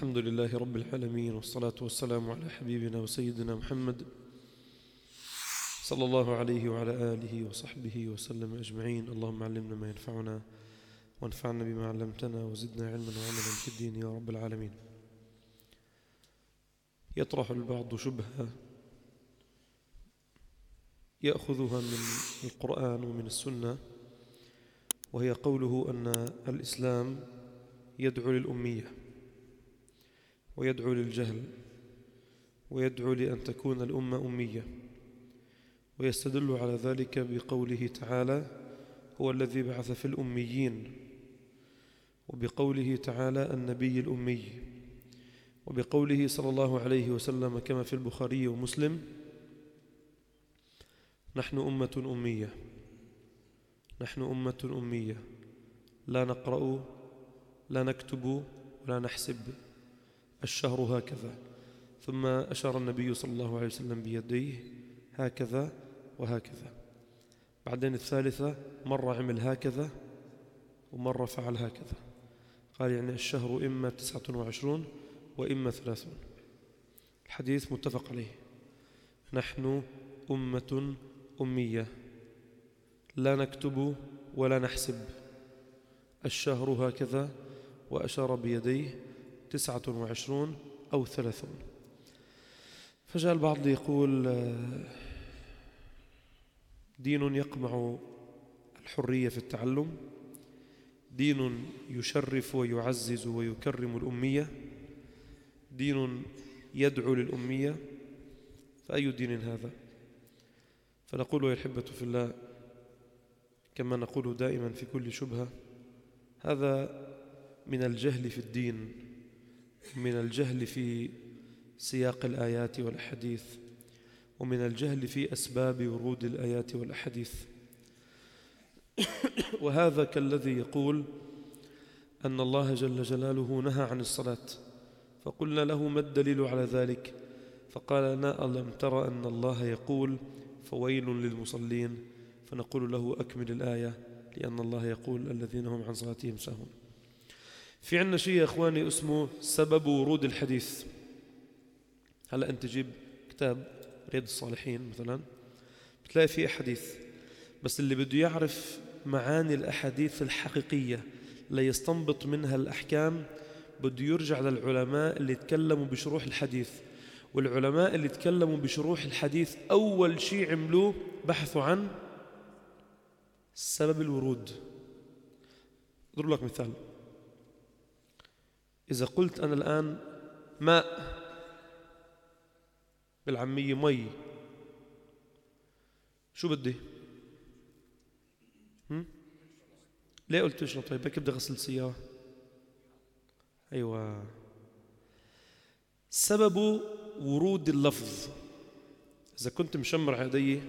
الحمد لله رب العالمين والصلاة والسلام على حبيبنا وسيدنا محمد صلى الله عليه وعلى آله وصحبه وسلم أجمعين. اللهم علمنا ما ينفعنا وانفعنا بما علمتنا وزدنا علما وعملا في الدين يا رب العالمين. يطرح البعض شبهة يأخذها من القرآن ومن السنة وهي قوله أن الإسلام يدعو للأمية. ويدعو للجهل ويدعو لأن تكون الأمة أمية. ويستدل على ذلك بقوله تعالى هو الذي بعث في الأميين وبقوله تعالى النبي الأمي وبقوله صلى الله عليه وسلم كما في البخاري ومسلم نحن أمة أمية نحن أمة أمية. لا نقرأ لا نكتب ولا نحسب. الشهر هكذا. ثم أشار النبي صلى الله عليه وسلم بيديه هكذا وهكذا. بعدين الثالثة مرة عمل هكذا ومرة فعل هكذا. قال يعني الشهر إما تسعة وعشرون وإما ثلاثون. الحديث متفق عليه. نحن أمة أمية. لا نكتب ولا نحسب. الشهر هكذا وأشار بيديه تسعة وعشرون أو ثلاثون. فجاء البعض يقول آه، دين يقمع الحرية في التعلم دين يشرف ويعزز ويكرم الأمية دين يدعو للأمية فأي دين هذا؟ فنقول يا الحبة في الله كما نقول دائما في كل شبهة هذا من الجهل في الدين. من الجهل في سياق الآيات والأحاديث ومن الجهل في أسباب ورود الآيات والأحاديث. وهذا كالذي يقول أن الله جل جلاله نهى عن الصلاة فقلنا له ما الدليل على ذلك؟ فقال لنا ألم ترى أن الله يقول فويل للمصلين فنقول له أكمل الآية لأن الله يقول الذين هم عن صلاتهم ساهون في عندنا شيء يا إخواني اسمه سبب ورود الحديث. هلأ أنت تجيب كتاب رياض الصالحين مثلا بتلاقي فيه أحاديث بس اللي بده يعرف معاني الأحاديث الحقيقية ليستنبط منها الأحكام بده يرجع للعلماء اللي تكلموا بشروح الحديث. والعلماء اللي تكلموا بشروح الحديث أول شيء عملوه بحثوا عن سبب الورود. أضرب لك مثال. إذا قلت أنا الآن ماء بالعامية مي شو بدي؟ ليه قلت شنو طيب هيك بدي أغسل سيارة. أيوة. سبب ورود اللفظ. إذا كنت مشمر يدي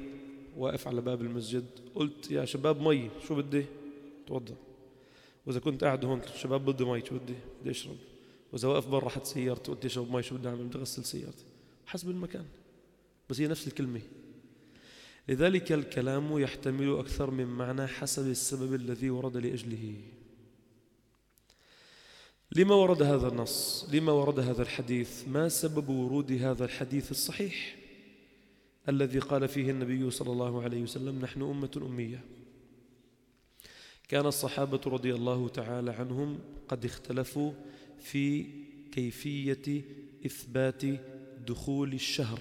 واقف على باب المسجد قلت يا شباب مي شو بدي؟ توضأ. وإذا كنت قاعد هون شباب بدي مي شو بدي؟ بدي أشرب. وإذا واقف برا حد سيارتي قلت أشرب مي شو بدي أعمل؟ بدي أغسل سيارتي حسب المكان. بس هي نفس الكلمة. لذلك الكلام يحتمل أكثر من معنى حسب السبب الذي ورد لأجله. لما ورد هذا النص لما ورد هذا الحديث ما سبب ورود هذا الحديث الصحيح؟ الذي قال فيه النبي صلى الله عليه وسلم نحن أمة أمية. كان الصحابة رضي الله تعالى عنهم قد اختلفوا في كيفية إثبات دخول الشهر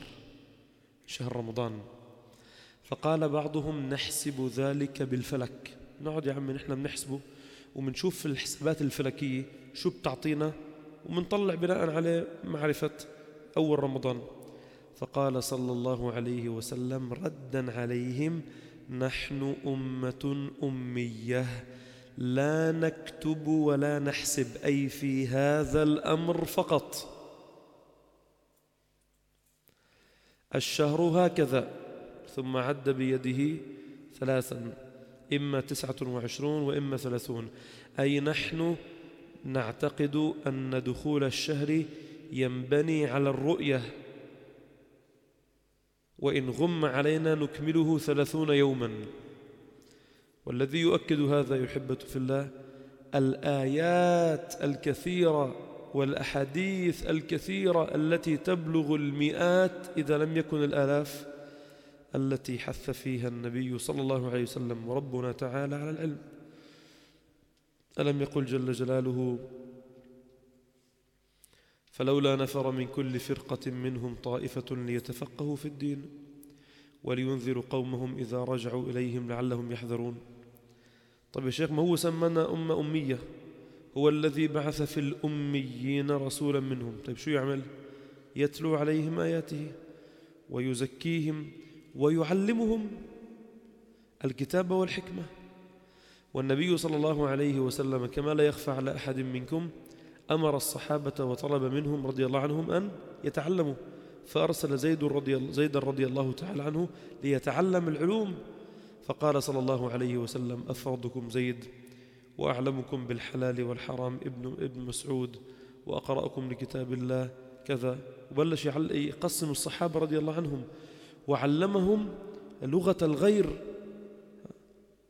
شهر رمضان. فقال بعضهم نحسب ذلك بالفلك. نقعد يا عمي نحن بنحسبه وبنشوف الحسابات الفلكية شو بتعطينا وبنطلع بناء عليه معرفة أول رمضان. فقال صلى الله عليه وسلم ردا عليهم نحن أمة أمية. لا نكتب ولا نحسب أي في هذا الأمر فقط. الشهر هكذا ثم عد بيده ثلاثا إما تسعة وعشرون وإما ثلاثون. أي نحن نعتقد أن دخول الشهر ينبني على الرؤية وإن غم علينا نكمله ثلاثون يوما. والذي يؤكد هذا يحبة في الله الآيات الكثيرة والأحاديث الكثيرة التي تبلغ المئات إذا لم يكن الآلاف التي حث فيها النبي صلى الله عليه وسلم وربنا تعالى على العلم. ألم يقل جل جلاله فلولا نفر من كل فرقة منهم طائفة ليتفقهوا في الدين ولينذروا قومهم إذا رجعوا إليهم لعلهم يحذرون. طيب يا شيخ ما هو سمنا أمة أمية؟ هو الذي بعث في الأميين رسولا منهم. طيب شو يعمل؟ يتلو عليهم آياته ويزكيهم ويعلمهم الكتاب والحكمة. والنبي صلى الله عليه وسلم كما لا يخفى على أحد منكم أمر الصحابة وطلب منهم رضي الله عنهم أن يتعلموا. فأرسل زيد رضي, زيد رضي الله تعالى عنه ليتعلم العلوم فقال صلى الله عليه وسلم أفرضكم زيد وأعلمكم بالحلال والحرام ابن, ابن مسعود وأقرأكم لكتاب الله كذا. وبلش يقسم الصحابة رضي الله عنهم وعلمهم لغة الغير.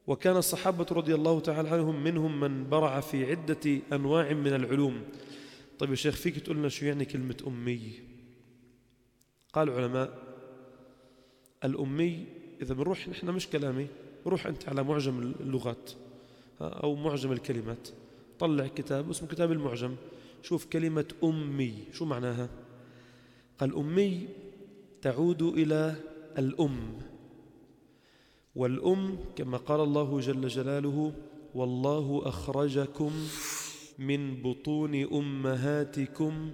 وكان الصحابة رضي الله تعالى عنهم منهم من برع في عدة أنواع من العلوم. طيب يا شيخ فيك تقول لنا شو يعني كلمة أمي؟ قال العلماء الأمي إذا بنروح نحن مش كلامي روح أنت على معجم اللغات أو معجم الكلمات. طلع كتاب اسمه كتاب المعجم. شوف كلمة أمي شو معناها؟ قال أمي تعود إلى الأم. والأم كما قال الله جل جلاله والله أخرجكم من بطون أمهاتكم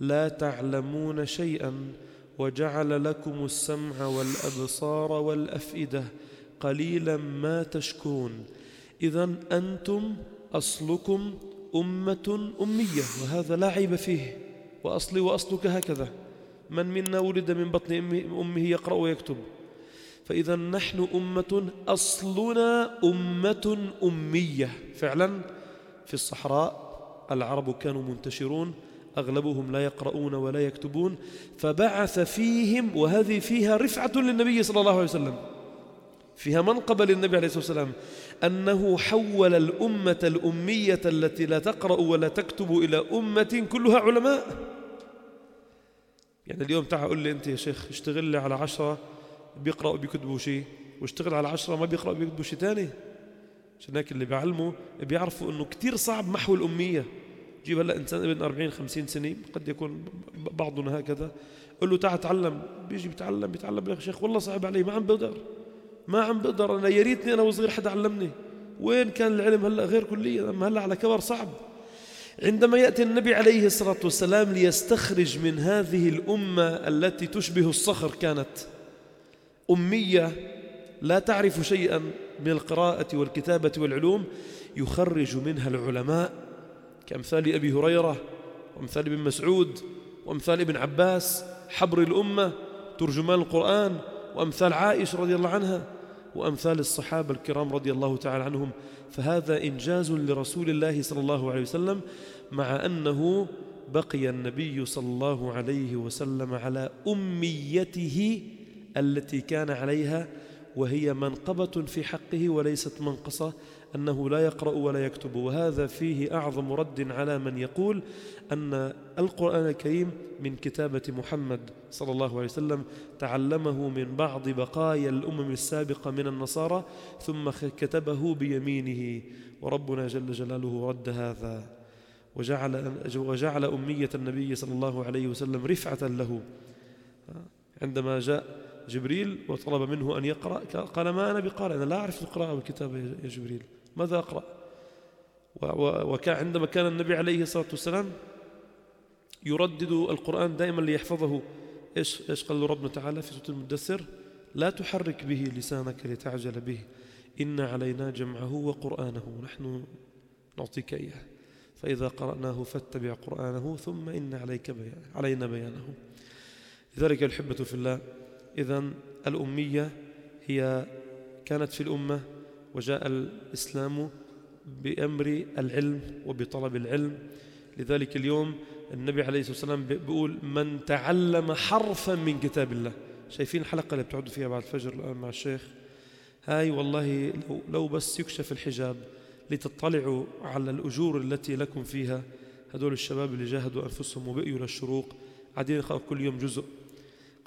لا تعلمون شيئا وجعل لكم السمع والأبصار والأفئدة قليلا ما تشكرون. إذا أنتم أصلكم أمة أمية وهذا لا عيب فيه. وأصلي وأصلك هكذا. من منا ولد من بطن أمه يقرأ ويكتب. فإذا نحن أمة أصلنا أمة أمية. فعلا في الصحراء العرب كانوا منتشرون. أغلبهم لا يقرؤون ولا يكتبون فبعث فيهم وهذه فيها رفعة للنبي صلى الله عليه وسلم. فيها منقبة للنبي عليه الصلاة والسلام. أنه حول الأمة الأمية التي لا تقرأ ولا تكتب إلى أمة كلها علماء. يعني اليوم تعال قل لي أنت يا شيخ اشتغل لي على عشرة بيقرأوا بيكتبوا شيء واشتغل على عشرة ما بيقرأوا بيكتبوا شيء ثاني عشان هيك اللي بيعلموا بيعرفوا إنه كثير صعب محو الأمية. جيب هلا إنسان ابن 40 50 سنة قد يكون بعضنا هكذا. قل له تعال تعلم بيجي بيتعلم بيتعلم. يا شيخ والله صعب علي ما عم بقدر. ما عم بقدر. أنا يا ريتني أنا وصغير حدا علمني. وين كان العلم هلا؟ غير كليا أما هلا على كبر صعب. عندما يأتي النبي عليه الصلاة والسلام ليستخرج من هذه الأمة التي تشبه الصخر كانت. أمية لا تعرف شيئا من القراءة والكتابة والعلوم يخرج منها العلماء كأمثال أبي هريرة وأمثال ابن مسعود وأمثال ابن عباس حبر الأمة ترجمان القرآن وأمثال عائشة رضي الله عنها وأمثال الصحابة الكرام رضي الله تعالى عنهم. فهذا إنجاز لرسول الله صلى الله عليه وسلم مع أنه بقي النبي صلى الله عليه وسلم على أميته التي كان عليها وهي منقبة في حقه وليست منقصة أنه لا يقرأ ولا يكتب. وهذا فيه أعظم رد على من يقول أن القرآن الكريم من كتابة محمد صلى الله عليه وسلم تعلمه من بعض بقايا الأمم السابقة من النصارى ثم كتبه بيمينه. وربنا جل جلاله رد هذا. وجعل, وجعل أمية النبي صلى الله عليه وسلم رفعة له. عندما جاء جبريل وطلب منه أن يقرأ. قال ما أنا بقارئ؟ أنا لا أعرف القراءة والكتابة يا جبريل. ماذا أقرأ؟ وكان عندما كان النبي عليه الصلاة والسلام يردد القرآن دائما ليحفظه إيش, إيش قال له ربنا تعالى في سورة المدثر؟ لا تحرك به لسانك لتعجل به. إن علينا جمعه وقرآنه. نحن نعطيك إياه. فإذا قرأناه فاتبع قرآنه ثم إن عليك بيان علينا بيانه. لذلك الحبة في الله إذا الأمية هي كانت في الأمة وجاء الإسلام بأمر العلم وبطلب العلم. لذلك اليوم النبي عليه الصلاة والسلام بيقول من تعلم حرفا من كتاب الله شايفين الحلقة اللي بتقعدوا فيها بعد الفجر الآن مع الشيخ؟ هاي والله لو, بس يكشف الحجاب لتطلعوا على الأجور التي لكم فيها هدول الشباب اللي جاهدوا أنفسهم وبقيوا للشروق قاعدين كل يوم جزء.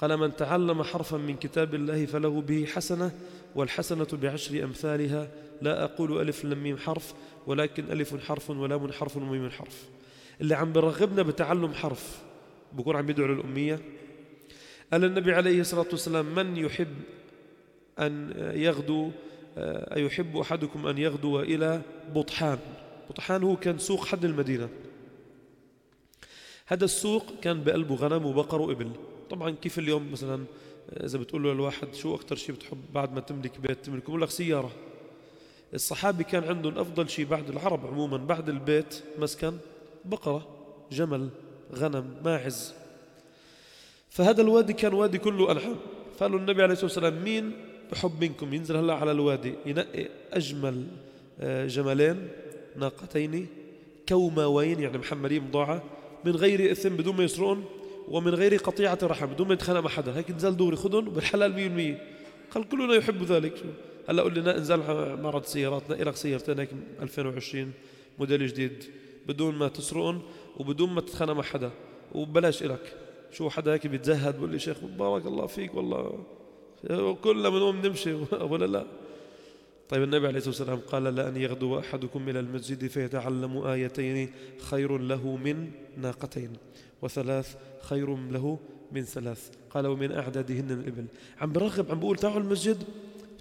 قال من تعلم حرفا من كتاب الله فله به حسنة والحسنة بعشر أمثالها. لا أقول ألف لم ميم حرف ولكن ألف حرف ولام حرف وميم حرف. اللي عم برغبنا بتعلم حرف. بكون عم يدعو للأمية. قال النبي عليه الصلاة والسلام من يحب أن يغدو أيحب أحدكم أن يغدو إلى بطحان. بطحان هو كان سوق حد المدينة. هذا السوق كان بقلبه غنم وبقر وإبل. طبعا كيف اليوم مثلا إذا بتقول له الواحد شو أكثر شيء بتحب بعد ما تملك بيت؟ تملك بقول لك سيارة. الصحابة كان عندهم أفضل شيء بعد العرب عموما بعد البيت مسكن بقرة جمل غنم ماعز. فهذا الوادي كان وادي كله أنعام فقالوا النبي عليه الصلاة والسلام مين بحب منكم؟ ينزل هلا على الوادي ينقي أجمل آه، جملين ناقتين كوماوين يعني محملين بضاعة من غير إثم بدون ما يسرقون ومن غير قطيعة رحم. بدون ما يتخانق مع حدا. هيك نزل دوري. خذهم بالحلال 100% قال كلنا يحب ذلك. هلا قول لنا انزل معرض سيارات. نقي لك سيارتين هيك 2020 موديل جديد. بدون ما تسرقهم وبدون ما تتخانق مع حدا. وبلاش إلك شو حدا هيك بيتزهد بقول لي شيخ بارك الله فيك والله. كلنا بنقوم نمشي. ولا لا؟ طيب النبي عليه الصلاة والسلام قال لأن يغدو أحدكم إلى المسجد فيتعلم آيتين خير له من ناقتين وثلاث خير له من ثلاث. قال ومن أعدادهن الإبل. عم برغب عم بقول تعالوا المسجد.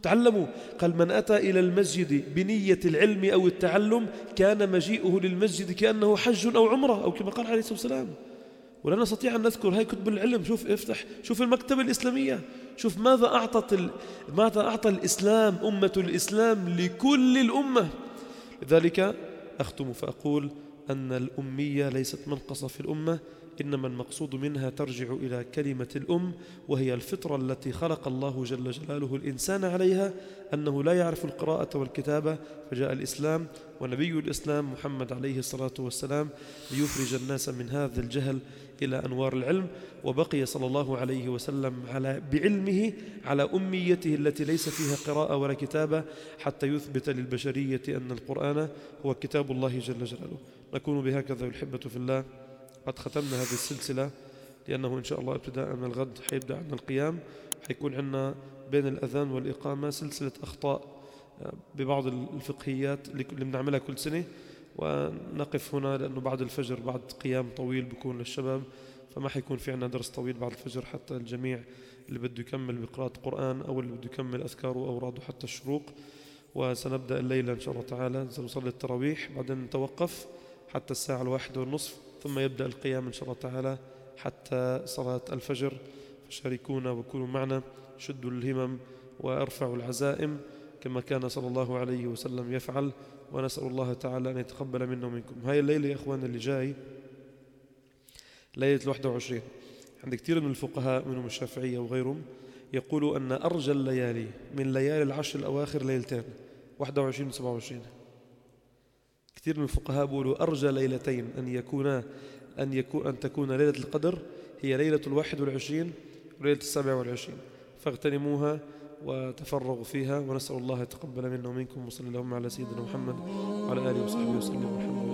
تعلموا قال من أتى إلى المسجد بنية العلم أو التعلم كان مجيئه للمسجد كأنه حج أو عمرة أو كما قال عليه الصلاة والسلام. ولا نستطيع أن نذكر هاي كتب العلم شوف افتح شوف المكتبة الإسلامية. شوف ماذا أعطت ال... ماذا أعطى الإسلام أمة الإسلام لكل الأمة. لذلك أختم فأقول أن الأمية ليست منقصة في الأمة. إنما المقصود منها ترجع إلى كلمة الأم وهي الفطرة التي خلق الله جل جلاله الإنسان عليها أنه لا يعرف القراءة والكتابة فجاء الإسلام ونبي الإسلام محمد عليه الصلاة والسلام ليخرج الناس من هذا الجهل إلى أنوار العلم وبقي صلى الله عليه وسلم على بعلمه على أميته التي ليس فيها قراءة ولا كتابة حتى يثبت للبشرية أن القرآن هو كتاب الله جل جلاله. نكون بهكذا الحبة في الله. قد ختمنا هذه السلسلة لأنه إن شاء الله ابتداء من الغد حيبدأ عندنا القيام. حيكون عندنا بين الأذان والإقامة سلسلة أخطاء آه، ببعض الفقهيات اللي بنعملها كل سنة. ونقف هنا لأنه بعد الفجر بعد قيام طويل بكون للشباب فما حيكون في عندنا درس طويل بعد الفجر. حتى الجميع اللي بده يكمل بقراءة قرآن أو اللي بده يكمل أذكاره وأوراده حتى الشروق. وسنبدأ الليلة إن شاء الله تعالى. سنصلي التراويح بعدين نتوقف حتى الساعة الواحدة والنصف. ثم يبدأ القيام إن شاء الله تعالى حتى صلاة الفجر. فشاركونا وكونوا معنا شدوا الهمم وأرفعوا العزائم كما كان صلى الله عليه وسلم يفعل. ونسأل الله تعالى أن يتقبل منا ومنكم. هاي الليلة يا إخوان اللي جاي ليلة الواحدة وعشرين. عند كثير من الفقهاء منهم الشافعية وغيرهم يقولوا أن أرجى الليالي من ليالي العشر الأواخر ليلتين 21 و 27 كثير من الفقهاء بيقولوا أرجى ليلتين أن يكونا أن يكون أن تكون ليلة القدر هي ليلة الواحد والعشرين وليلة السابع والعشرين. فاغتنموها وتفرغوا فيها ونسأل الله يتقبل منا ومنكم وصلى اللهم على سيدنا محمد وعلى آله وصحبه وسلم. والحمد